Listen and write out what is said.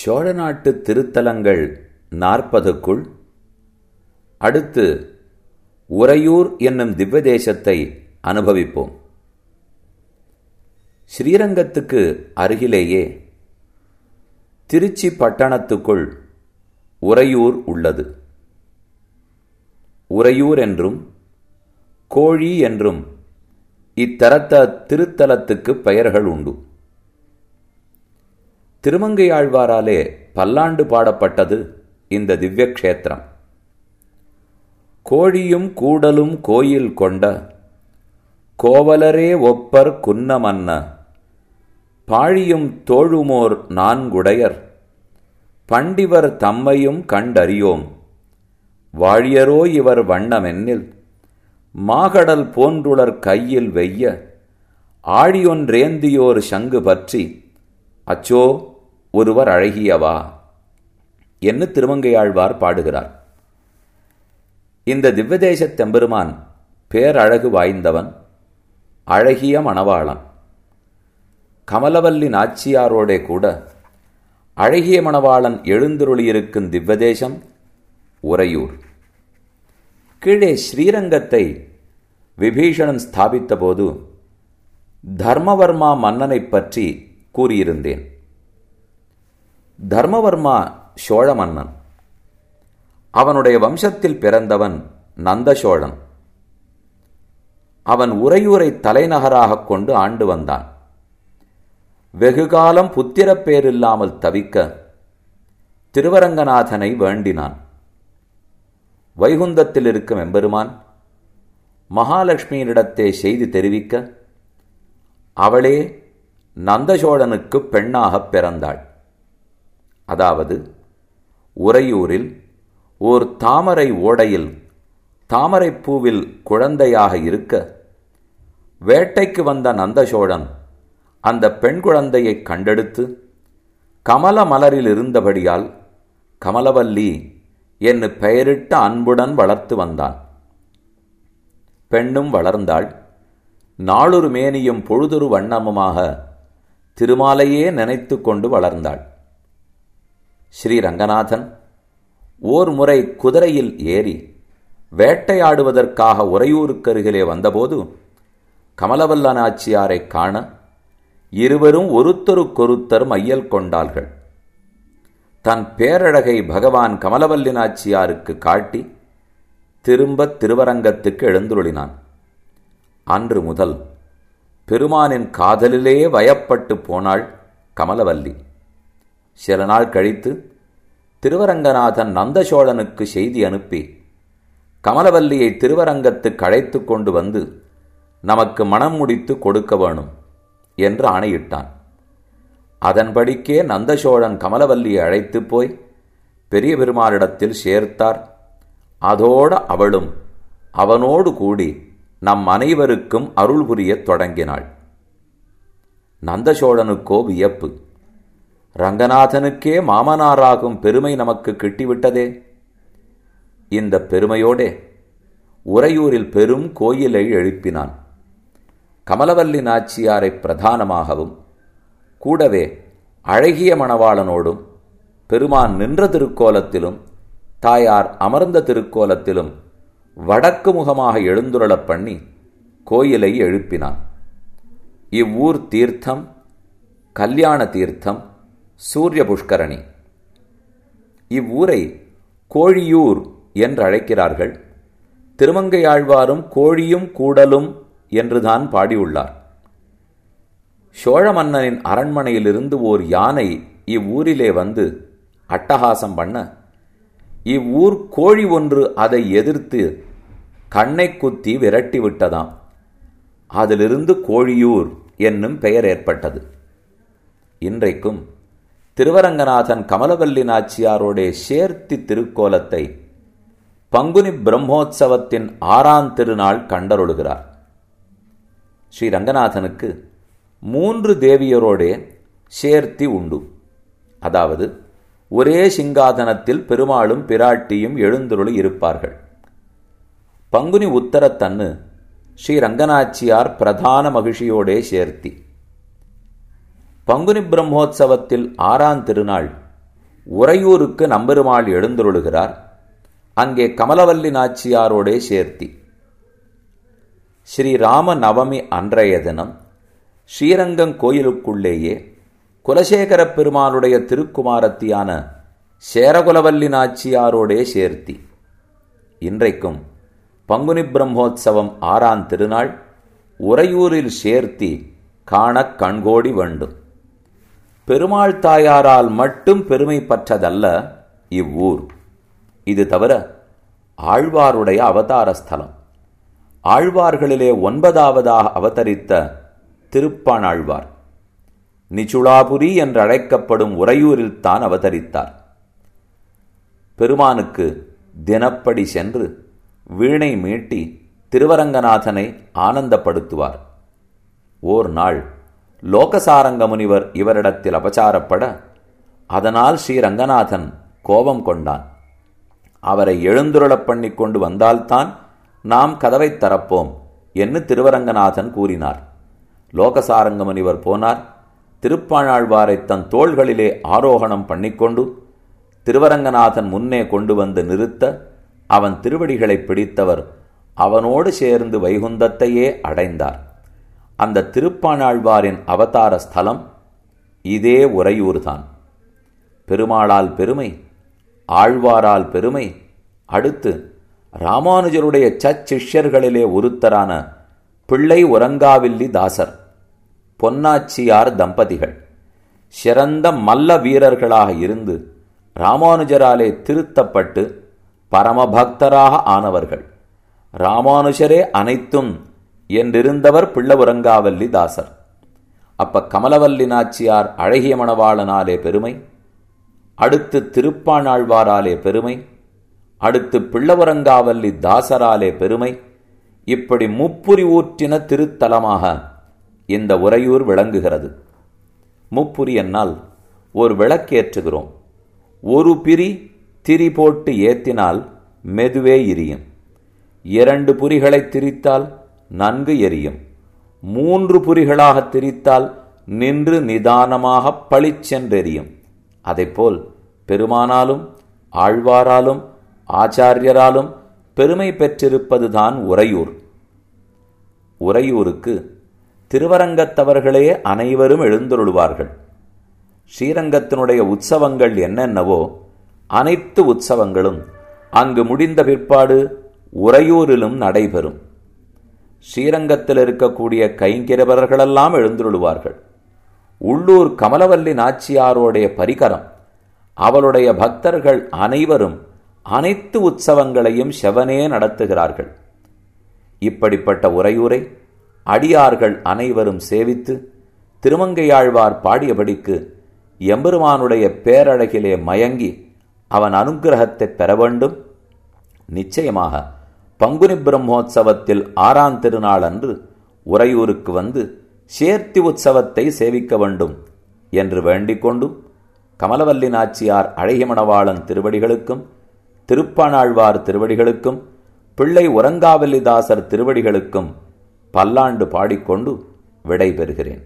சோழ நாட்டு திருத்தலங்கள் நாற்பதுக்குள் அடுத்து உறையூர் என்னும் திவ்யதேசத்தை அனுபவிப்போம். ஸ்ரீரங்கத்துக்கு அருகிலேயே திருச்சி பட்டணத்துக்குள் உறையூர் உள்ளது. உறையூர் என்றும் கோழி என்றும் இத்தரத்த திருத்தலத்துக்கு பெயர்கள் உண்டு. திருமங்கையாழ்வாராலே பல்லாண்டு பாடப்பட்டது இந்த திவ்ய க்ஷேத்திரம் கோழியும் கூடலும் கோயில் கொண்ட கோவலரே ஒப்பர் குன்னமன்ன பாழியும் தோழுமோர் நான்குடையர் பண்டிவர் தம்மையும் கண்டறியோம். வாழியரோ இவர் வண்ணமென்னில் மாகடல் போன்றுளர் கையில் வெய்ய ஆழியொன்றேந்தியோர் சங்கு பற்றி அச்சோ ஒருவர் அழகியவா? என்று திருமங்கையாழ்வார் பாடுகிறார். இந்த திவ்யதேசத் தெம்பெருமான் பேரழகு வாய்ந்தவன் அழகிய மணவாளன். கமலவல்லி நாச்சியாரோடே கூட அழகிய மணவாளன் எழுந்தருளியிருக்கும் திவ்வதேசம் உறையூர். கீழே ஸ்ரீரங்கத்தை விபீஷணன் ஸ்தாபித்தபோது தர்மவர்மா மன்னனைப் பற்றி கூறியிருந்தேன். தர்மவர்மா சோழ மன்னன் அவனுடைய வம்சத்தில் பிறந்தவன் நந்த சோழன் அவன் உறையூரை தலைநகராகக் கொண்டு ஆண்டு வந்தான். வெகுகாலம் புத்திரப்பேரில்லாமல் தவிக்க திருவரங்கநாதனை வேண்டினான். வைகுந்தத்தில் இருக்கும் எம்பெருமான் மகாலட்சுமியினிடத்தே செய்தி தெரிவிக்க அவளே நந்தசோழனுக்கு பெண்ணாகப் பிறந்தாள். அதாவது உறையூரில் ஓர் தாமரை ஓடையில் தாமரைப்பூவில் குழந்தையாக இருக்க வேட்டைக்கு வந்த நந்தசோழன் அந்த பெண் குழந்தையை கண்டெடுத்து கமல மலரில் இருந்தபடியால் கமலவல்லி என்று பெயரிட்ட அன்புடன் வளர்த்து வந்தான். பெண்ணும் வளர்ந்தாள். நாளொரு மேனியும் பொழுதொரு வண்ணமுமாக திருமாலையே நினைத்து கொண்டு வளர்ந்தாள். ஸ்ரீரங்கநாதன். ஓர் முறை குதிரையில் ஏறி வேட்டையாடுவதற்காக உறையூருக்கருகிலே வந்தபோது கமலவல்லனாச்சியாரைக் காண இருவரும் ஒருத்தருக்கொருத்தர் மையல் கொண்டார்கள். தன் பேரழகை பகவான் கமலவல்லி நாச்சியாருக்கு காட்டி திரும்ப திருவரங்கத்துக்கு எழுந்துருளினான். அன்று முதல் பெருமானின் காதலிலே வயப்பட்டு போனாள் கமலவல்லி. சில நாள் கழித்து திருவரங்கநாதன் நந்தசோழனுக்கு செய்தி அனுப்பி கமலவல்லியை திருவரங்கத்துக்கு அழைத்து கொண்டு வந்து நமக்கு மனம் முடித்து கொடுக்க வேணும் என்று ஆணையிட்டான். அதன்படிக்கே நந்தசோழன் கமலவல்லியை அழைத்து போய் பெரிய பெருமாளிடத்தில் சேர்த்தார். அதோடு அவளும் அவனோடு கூடி நம் அனைவருக்கும் அருள் புரியத் தொடங்கினாள். நந்தசோழனுக்கோ வியப்பு. ரங்கநாதனுக்கே மாமனாராகும் பெருமை நமக்கு கிட்டிவிட்டதே. இந்த பெருமையோடே உறையூரில் பெரும் கோயிலை எழுப்பினான். கமலவல்லி நாச்சியாரை பிரதானமாகவும் கூடவே அழகிய மணவாளனோடும் பெருமான் நின்ற திருக்கோலத்திலும் தாயார் அமர்ந்த திருக்கோலத்திலும் வடக்கு முகமாக எழுந்துருளப் பண்ணி கோயிலை எழுப்பினான். இவ்வூர் தீர்த்தம் கல்யாண தீர்த்தம் சூரிய புஷ்கரணி இவ்வூரை கோழியூர் என்று அழைக்கிறார்கள் திருமங்கையாழ்வாரும் கோழியும் கூடலும் என்றுதான் பாடியுள்ளார். சோழ மன்னனின் அரண்மனையிலிருந்து ஓர் யானை இவ்வூரிலே வந்து அட்டகாசம் பண்ண இவ்வூர் கோழி ஒன்று அதை எதிர்த்து கண்ணை குத்தி விரட்டி விட்டதாம் அதிலிருந்து கோழியூர் என்னும் பெயர் ஏற்பட்டது. இன்றைக்கும் திருவரங்கநாதன் கமலவல்லி நாச்சியாரோடே சேர்த்தி திருக்கோலத்தை பங்குனி பிரம்மோற்சவத்தின் ஆறாம் திருநாள் கண்டருளுகிறார். ஸ்ரீ ரங்கநாதனுக்கு மூன்று தேவியரோடே சேர்த்தி உண்டு. அதாவது ஒரே சிங்காதனத்தில் பெருமாளும் பிராட்டியும் எழுந்துருளி இருப்பார்கள். பங்குனி உத்தரத்தன்னு ஸ்ரீ ரங்கநாச்சியார் பிரதான மகிழ்ச்சியோடே சேர்த்தி. பங்குனி பிரம்மோற்சவத்தில் ஆறாம் திருநாள் உறையூருக்கு நம்பெருமாள் எழுந்தருளுகிறார். அங்கே கமலவல்லி நாச்சியாரோடே சேர்த்தி. ஸ்ரீராம நவமி அன்றைய தினம் ஸ்ரீரங்கம் கோயிலுக்குள்ளேயே குலசேகர பெருமாளுடைய திருக்குமாரத்தியான சேரகுலவல்லி நாச்சியாரோடே சேர்த்தி. இன்றைக்கும் பங்குனி பிரம்மோத்சவம் ஆறாம் திருநாள் உறையூரில் சேர்த்தி காணக் கண்கோடி வேண்டும். பெருமாள் தாயாரால் மட்டும் பெருமை பற்றதல்ல இவ்வூர். இது தவிர ஆழ்வாருடைய அவதார ஸ்தலம் ஆழ்வார்களிலே ஒன்பதாவதாக அவதரித்த திருப்பாணாழ்வார் நிச்சுளாபுரி என்று அழைக்கப்படும் உறையூரில் தான் அவதரித்தார். பெருமானுக்கு தினப்படி சென்று வீணை மீட்டி திருவரங்கநாதனை ஆனந்தப்படுத்துவார். ஓர் நாள் லோகசாரங்க முனிவர் இவரிடத்தில் அபச்சாரப்பட அதனால் ஸ்ரீரங்கநாதன் கோபம் கொண்டான். அவரை எழுந்துருளப் பண்ணி கொண்டு வந்தால்தான் நாம் கதவைத் தரப்போம் என்று திருவரங்கநாதன் கூறினார். லோகசாரங்க முனிவர் போனார். திருப்பாணாழ்வாரை தன் தோள்களிலே ஆரோகணம் பண்ணிக்கொண்டு திருவரங்கநாதன் முன்னே கொண்டு வந்து நிறுத்த அவன் திருவடிகளை பிடித்தவர் அவனோடு சேர்ந்து வைகுந்தத்தையே அடைந்தார். அந்த திருப்பாணாழ்வாரின் அவதார ஸ்தலம் இதே உறையூர்தான். பெருமாளால் பெருமை ஆழ்வாரால் பெருமை அடுத்து ராமானுஜருடைய சச்சிஷ்யர்களிலே ஒருத்தரான பிள்ளை உறங்காவில்லி தாசர் பொன்னாச்சியார் தம்பதிகள். சிறந்த மல்ல வீரர்களாக இருந்து ராமானுஜராலே திருத்தப்பட்டு பரமபக்தராக ஆனவர்கள். ராமானுஜரே அனைத்தும் என்றிருந்தவர் பிள்ளவுரங்காவல்லி தாசர். அப்ப கமலவல்லி நாச்சியார் அழகிய மணவாளனாலே பெருமை அடுத்து திருப்பாணாழ்வாராலே பெருமை அடுத்து பிள்ளவரங்காவல்லி தாசராலே பெருமை இப்படி முப்புரி ஊற்றின திருத்தலமாக இந்த உறையூர் விளங்குகிறது. முப்புரி என்னால் ஒரு விளக்கேற்றுகிறோம். ஒரு பிரி திரி போட்டு ஏத்தினால் மெதுவே எரியும் இரண்டு புரிகளை திரித்தால் நன்கு எரியும். மூன்று புரிகளாக திரித்தால் நின்று நிதானமாக பளிச்சென்றெறியும் அதைப்போல் பெருமானாலும் ஆழ்வாராலும் ஆச்சாரியராலும் பெருமை பெற்றிருப்பதுதான் உறையூர். உறையூருக்கு திருவரங்கத்தவர்களே அனைவரும் எழுந்தருளுவார்கள். ஸ்ரீரங்கத்தினுடைய உற்சவங்கள் என்னென்னவோ அனைத்து உற்சவங்களும் அங்கு முடிந்த பிற்பாடு உறையூரிலும் நடைபெறும். ஸ்ரீரங்கத்தில் இருக்கக்கூடிய கைங்கிரவர்களெல்லாம் எழுந்துருளுவார்கள். உள்ளூர் கமலவல்லி நாச்சியாரோடைய பரிகரம் அவளுடைய பக்தர்கள் அனைவரும் அனைத்து உற்சவங்களையும் செவனே நடத்துகிறார்கள். இப்படிப்பட்ட உரையூரை அடியார்கள் அனைவரும் சேவித்து திருமங்கையாழ்வார் பாடியபடிக்கு எம்பெருமானுடைய பேரழகிலே மயங்கி அவன் அனுகிரகத்தை பெற வேண்டும். நிச்சயமாக பங்குனி பிரம்மோற்சவத்தில் ஆறாம் திருநாள் அன்று உறையூருக்கு வந்து சேர்த்தி உற்சவத்தை சேவிக்க வேண்டும் என்று வேண்டிக் கொண்டும் கமலவல்லி நாச்சியார் அழகிமணவாளன் திருவடிகளுக்கும் திருப்பாணாழ்வார் திருவடிகளுக்கும் பிள்ளை உரங்காவல்லிதாசர் திருவடிகளுக்கும் பல்லாண்டு பாடிக்கொண்டு விடைபெறுகிறேன்.